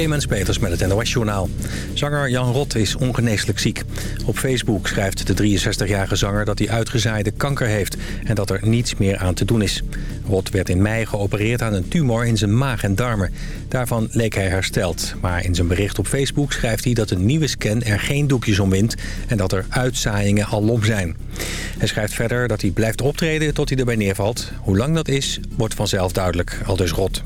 Clemens Peters met het NOS Journaal. Zanger Jan Rot is ongeneeslijk ziek. Op Facebook schrijft de 63-jarige zanger dat hij uitgezaaide kanker heeft... en dat er niets meer aan te doen is. Rot werd in mei geopereerd aan een tumor in zijn maag en darmen. Daarvan leek hij hersteld. Maar in zijn bericht op Facebook schrijft hij dat een nieuwe scan er geen doekjes om wint... en dat er uitzaaiingen alom zijn. Hij schrijft verder dat hij blijft optreden tot hij erbij neervalt. Hoe lang dat is, wordt vanzelf duidelijk, aldus Rot.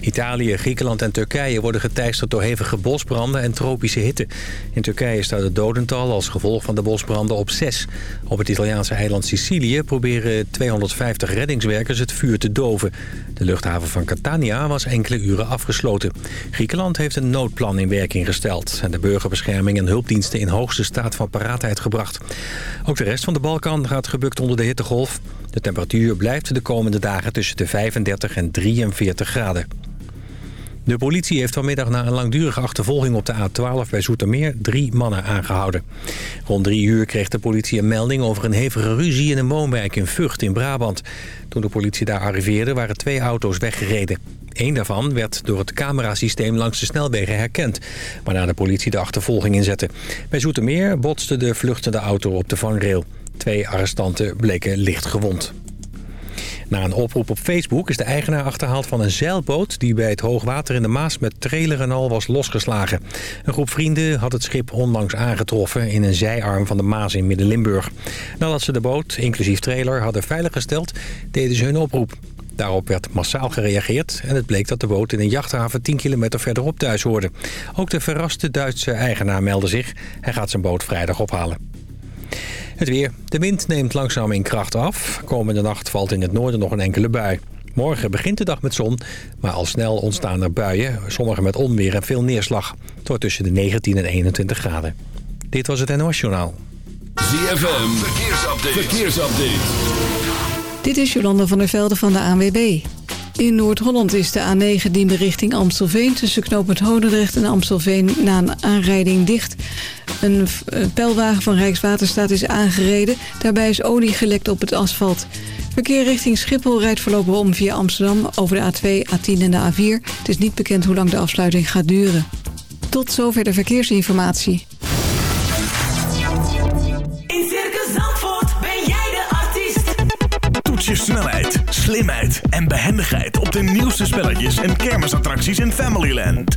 Italië, Griekenland en Turkije worden geteisterd door hevige bosbranden en tropische hitte. In Turkije staat het dodental als gevolg van de bosbranden op 6. Op het Italiaanse eiland Sicilië proberen 250 reddingswerkers het vuur te doven. De luchthaven van Catania was enkele uren afgesloten. Griekenland heeft een noodplan in werking gesteld... en de burgerbescherming en hulpdiensten in hoogste staat van paraatheid gebracht. Ook de rest van de Balkan gaat gebukt onder de hittegolf. De temperatuur blijft de komende dagen tussen de 35 en 43 graden. De politie heeft vanmiddag na een langdurige achtervolging op de A12 bij Zoetermeer drie mannen aangehouden. Rond drie uur kreeg de politie een melding over een hevige ruzie in een woonwijk in Vught in Brabant. Toen de politie daar arriveerde waren twee auto's weggereden. Eén daarvan werd door het camerasysteem langs de snelwegen herkend... waarna de politie de achtervolging inzette. Bij Zoetermeer botste de vluchtende auto op de vangrail. Twee arrestanten bleken licht gewond. Na een oproep op Facebook is de eigenaar achterhaald van een zeilboot... die bij het hoogwater in de Maas met trailer en al was losgeslagen. Een groep vrienden had het schip onlangs aangetroffen... in een zijarm van de Maas in Midden-Limburg. Nadat ze de boot, inclusief trailer, hadden veiliggesteld... deden ze hun oproep. Daarop werd massaal gereageerd en het bleek dat de boot in een jachthaven 10 kilometer verderop thuis hoorde. Ook de verraste Duitse eigenaar meldde zich. Hij gaat zijn boot vrijdag ophalen. Het weer. De wind neemt langzaam in kracht af. Komende nacht valt in het noorden nog een enkele bui. Morgen begint de dag met zon, maar al snel ontstaan er buien. Sommige met onweer en veel neerslag. Het wordt tussen de 19 en 21 graden. Dit was het NOS Journaal. ZFM. Verkeersupdate. Verkeersupdate. Dit is Jolanda van der Velde van de ANWB. In Noord-Holland is de A9 Diemen richting Amstelveen... tussen knooppunt Hodendrecht en Amstelveen na een aanrijding dicht. Een pijlwagen van Rijkswaterstaat is aangereden. Daarbij is olie gelekt op het asfalt. Verkeer richting Schiphol rijdt voorlopig om via Amsterdam... over de A2, A10 en de A4. Het is niet bekend hoe lang de afsluiting gaat duren. Tot zover de verkeersinformatie. In Circus Zandvoort ben jij de artiest. Toets je snelheid, slimheid en behendigheid op de nieuwste spelletjes en kermisattracties in Familyland.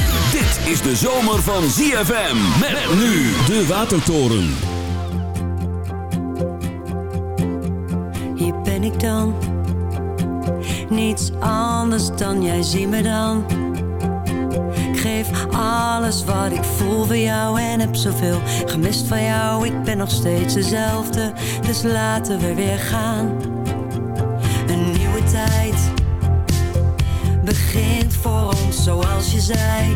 Is de zomer van ZFM. Met nu de Watertoren. Hier ben ik dan. Niets anders dan jij zie me dan. Ik geef alles wat ik voel voor jou en heb zoveel gemist van jou. Ik ben nog steeds dezelfde, dus laten we weer gaan. Een nieuwe tijd begint voor ons zoals je zei.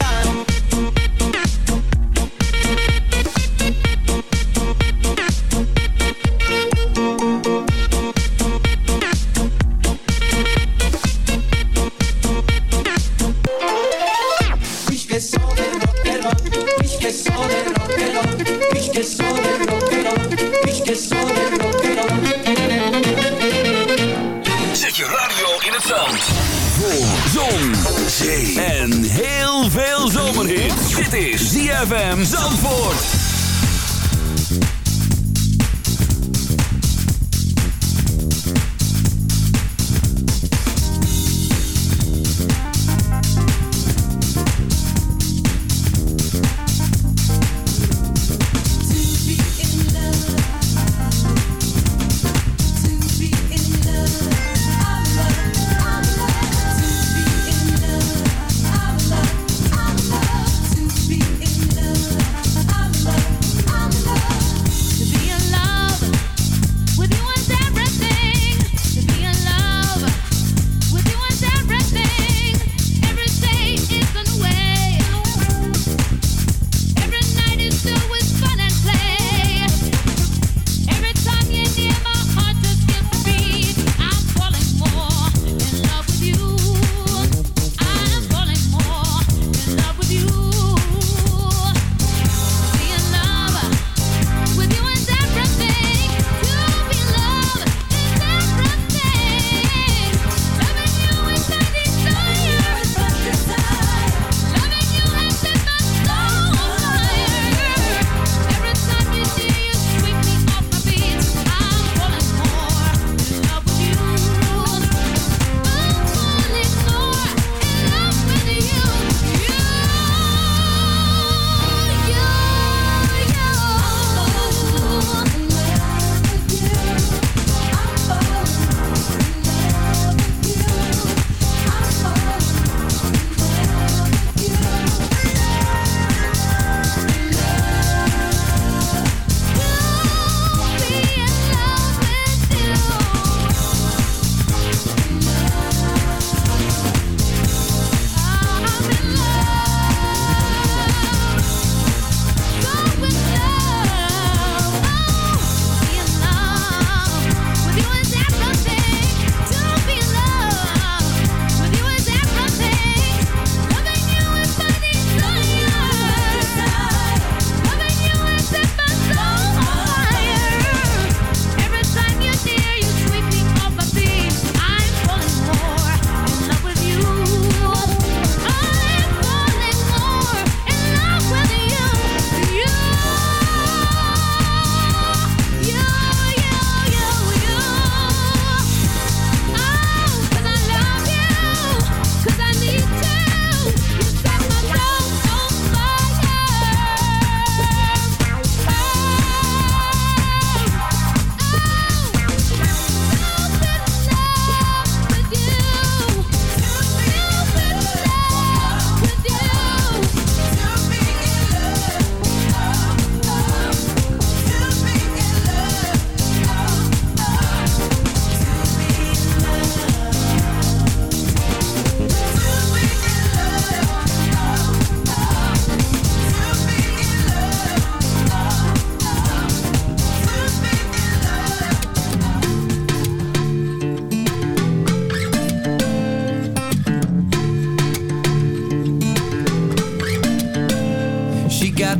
americano.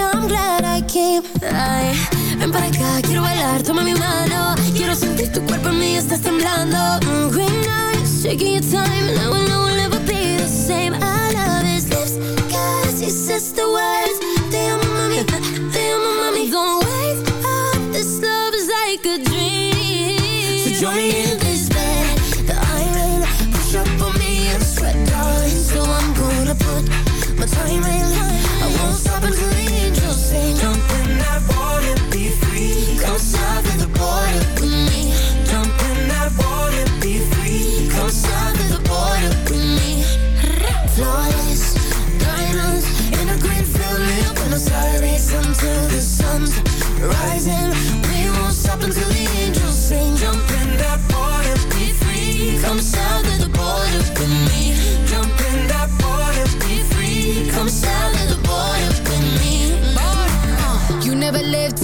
I'm glad I came. Ay, ven para acá, quiero bailar, toma mi mano. Quiero sentir tu cuerpo en mí, estás temblando. Mm, green eyes, taking your time, and I know we'll never be the same.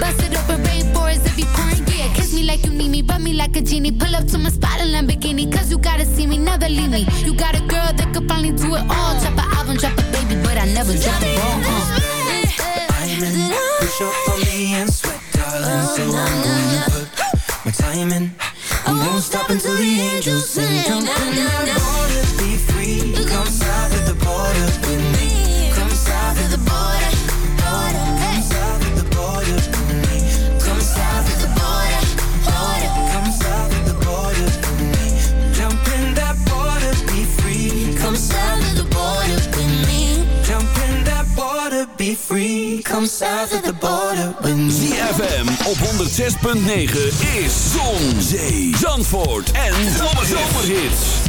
Bust it open, rainforest if you pouring. Yeah, kiss me like you need me, rub me like a genie. Pull up to my spot in Lamborghini, cause you gotta see me, never leave me. You got a girl that could finally do it all. Drop an album, drop a baby, but I never drop the ball. Uh. Diamond, push up on me and sweat, darling. So I'm gonna put my time in. I won't stop until the angels sing. Jump in that water, be free. Come south of the border free. Come south of the border with. ZFM op 106.9 is Zon, Zee, Zandvoort en Zomerhits.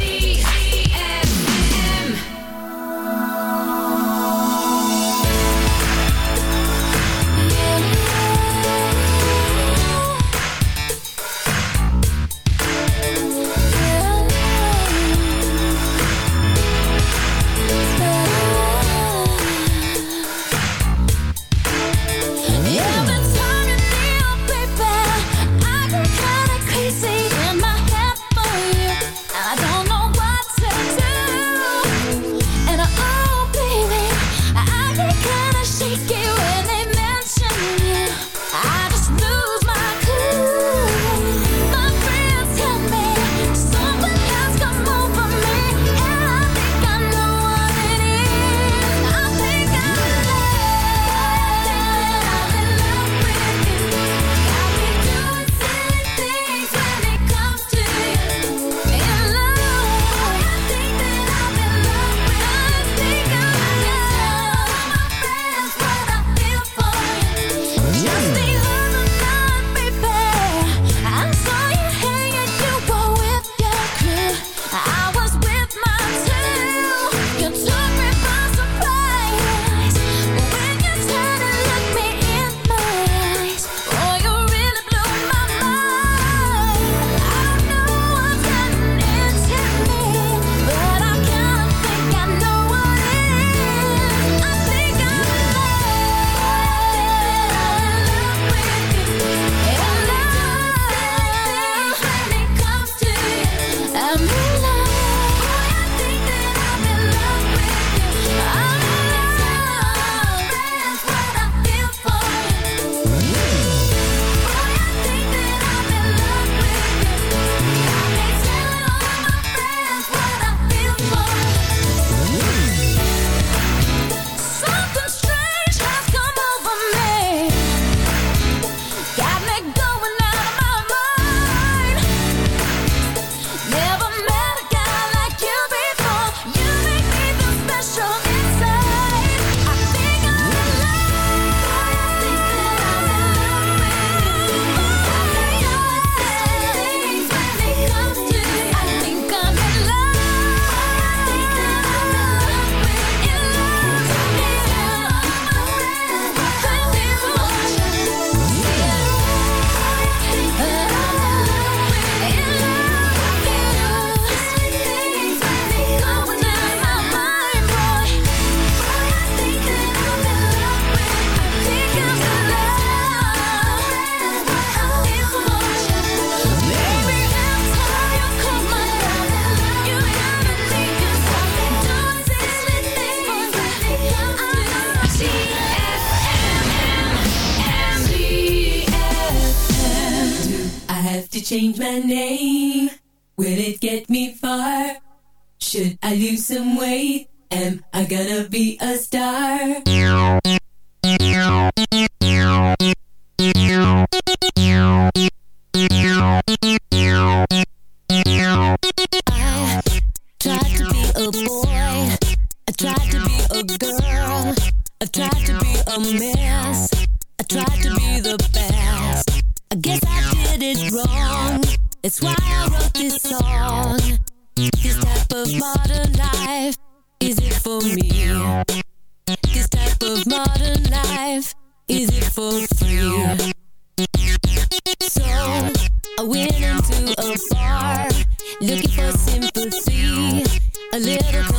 been into a bar, looking for sympathy, a little.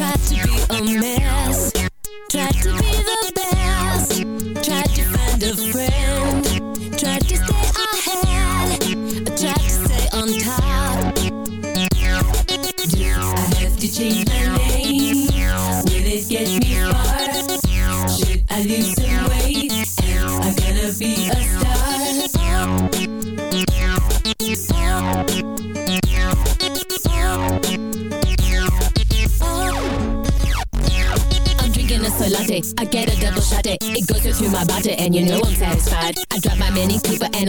tried to be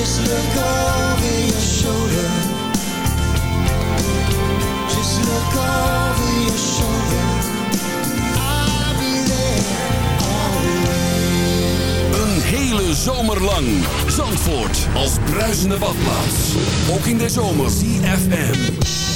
Just look over your shoulder. Just look over your shoulder. I'll be there always. Een hele zomer lang. Zandvoort als bruisende badplaats. Ook in de zomer. CFM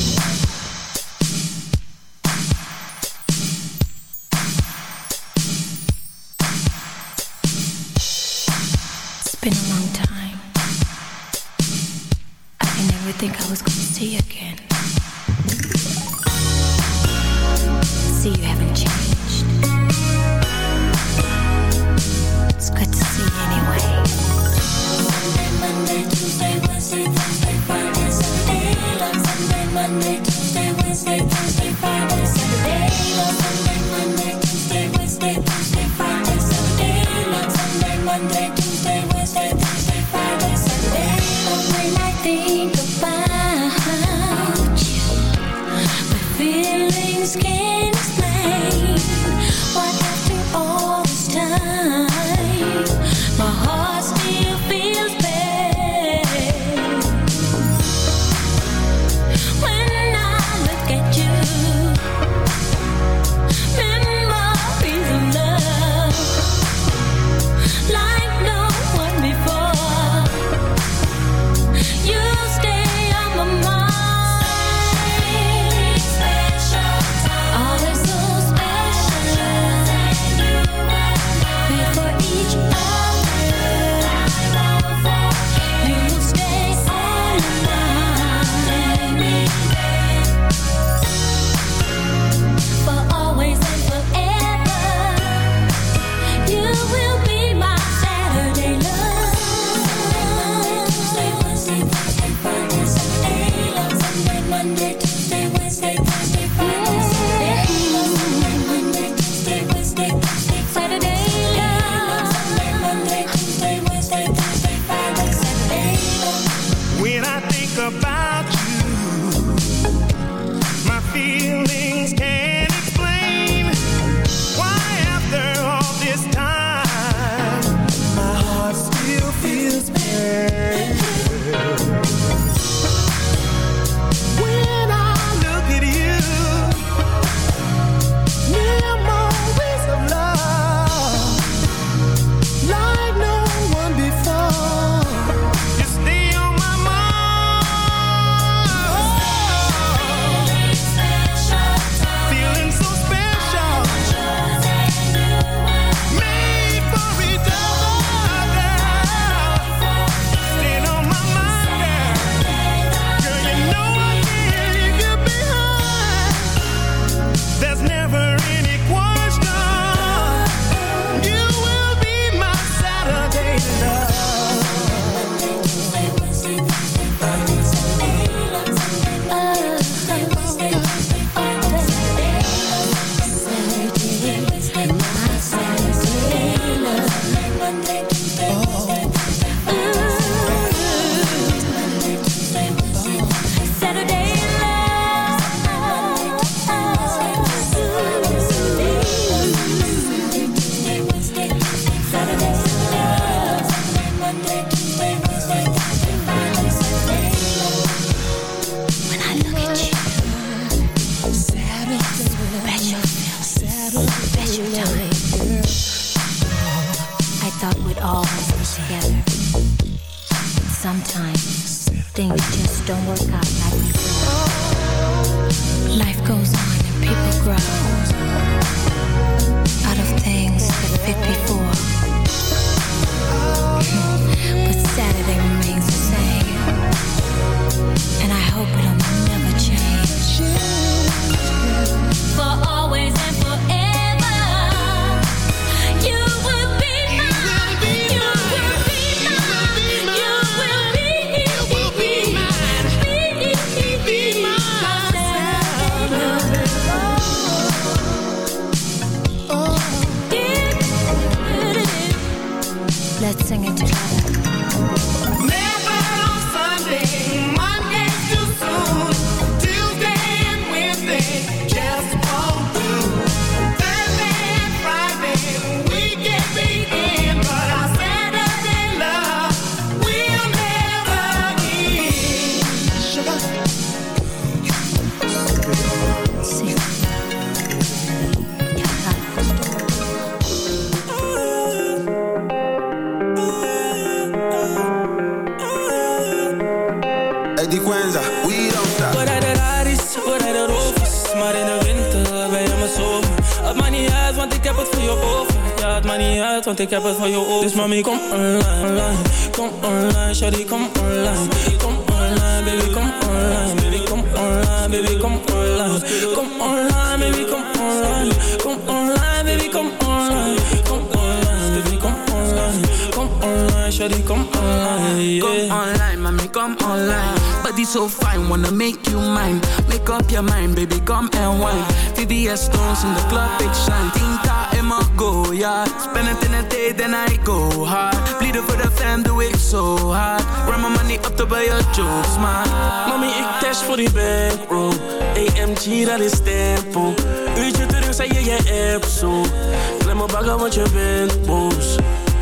shawty, kom online Come yeah. online, mommy, come online. Body so fine, wanna make you mine. Make up your mind, baby, come and wine. VVS stones in the club, big shine. Tinta in my go, yeah. Spend it in a day, then I go hard. Bleeden for the fam, doe ik zo hard. Run my money up to buy your jokes, man. Mami, ik dash voor die bankroll AMG, dat is tempo Uurtje terug, zei je je app zo Klem me bagger, want je bent boos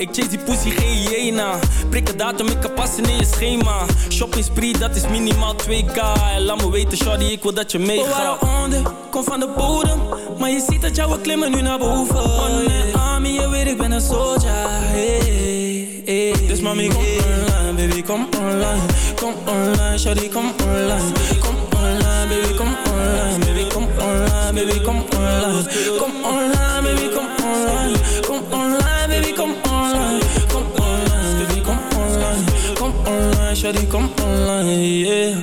Ik chase die pussy, geen hyena. Prik een datum, ik kan passen in je schema. Shopping spree, dat is minimaal 2k. En laat me weten, shawty, ik wil dat je We meegaat. waren onder, kom van de bodem. Maar je ziet dat jouw klimmen nu naar boven. One man army, je weet ik ben een soldier. Hey, hey, Dus mami, kom online, baby, kom online. Kom online, shawty, kom online. Kom online, baby, kom online. Baby, kom online, baby, kom online. Kom online, baby, kom online. Kom online, baby, kom online Kom online, baby, kom online Kom online, shawty, kom online, yeah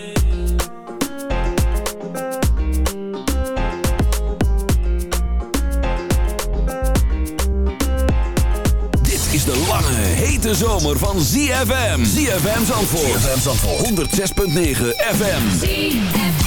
Dit is de lange, hete zomer van ZFM. ZFM Zandvoort. ZFM Zandvoort. 106.9 FM. I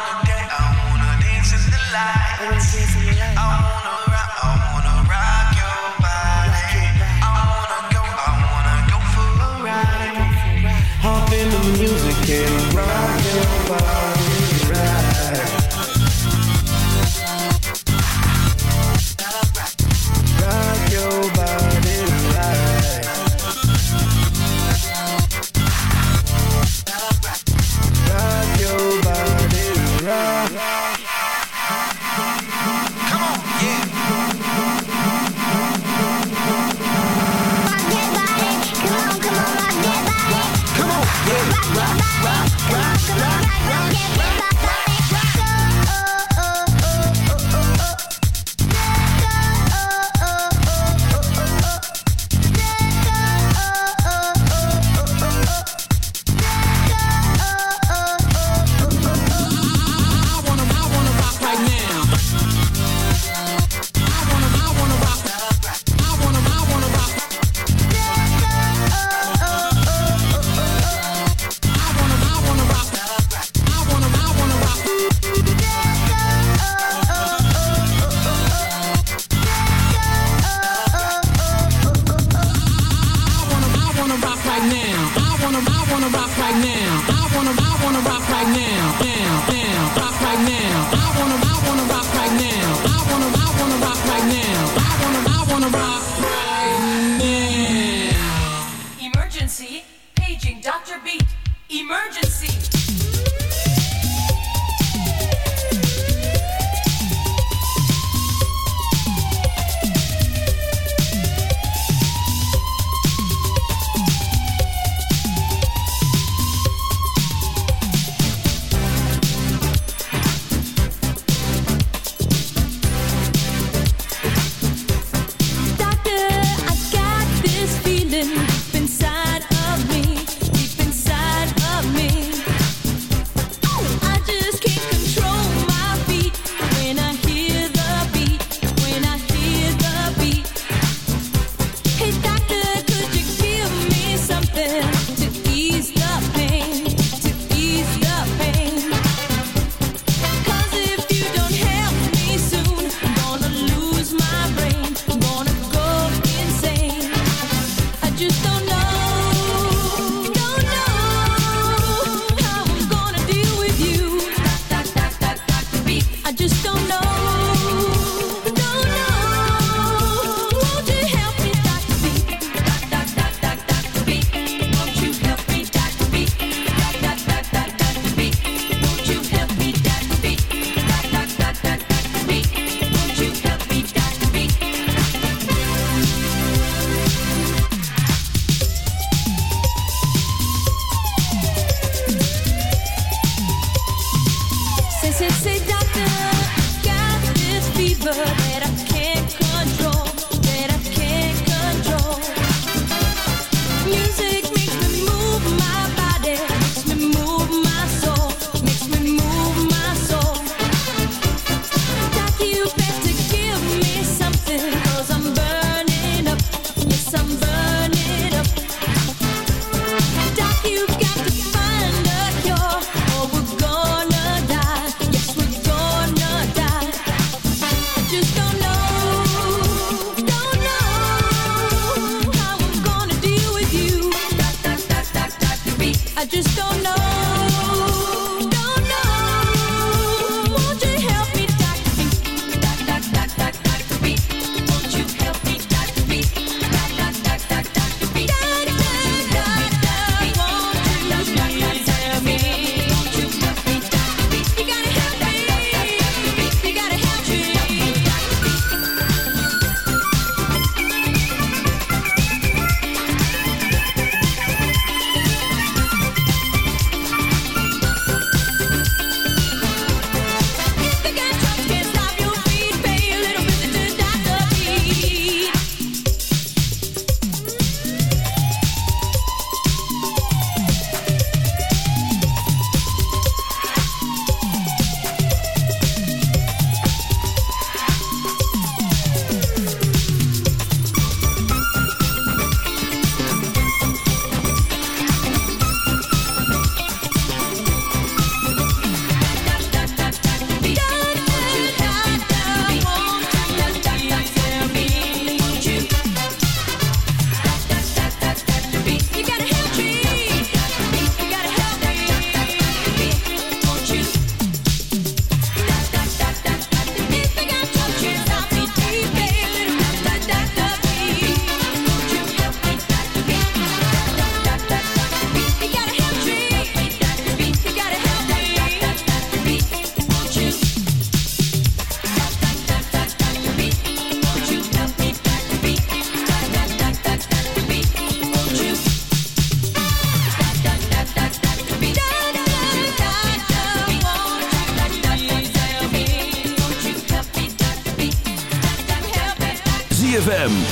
music and rock your body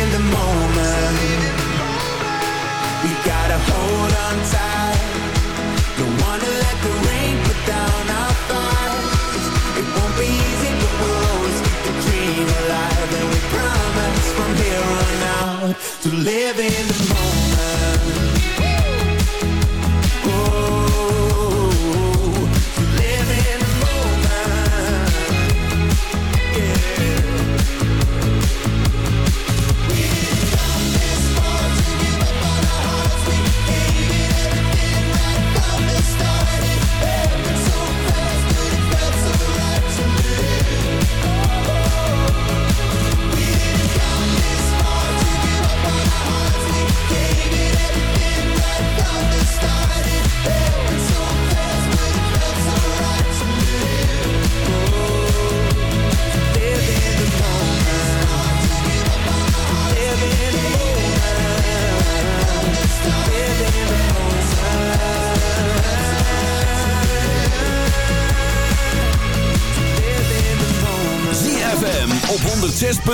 in the moment. We gotta hold on tight. Don't wanna let the rain put down our. It won't be easy, but we'll always keep the dream alive. And we promise from here on out to live in the moment.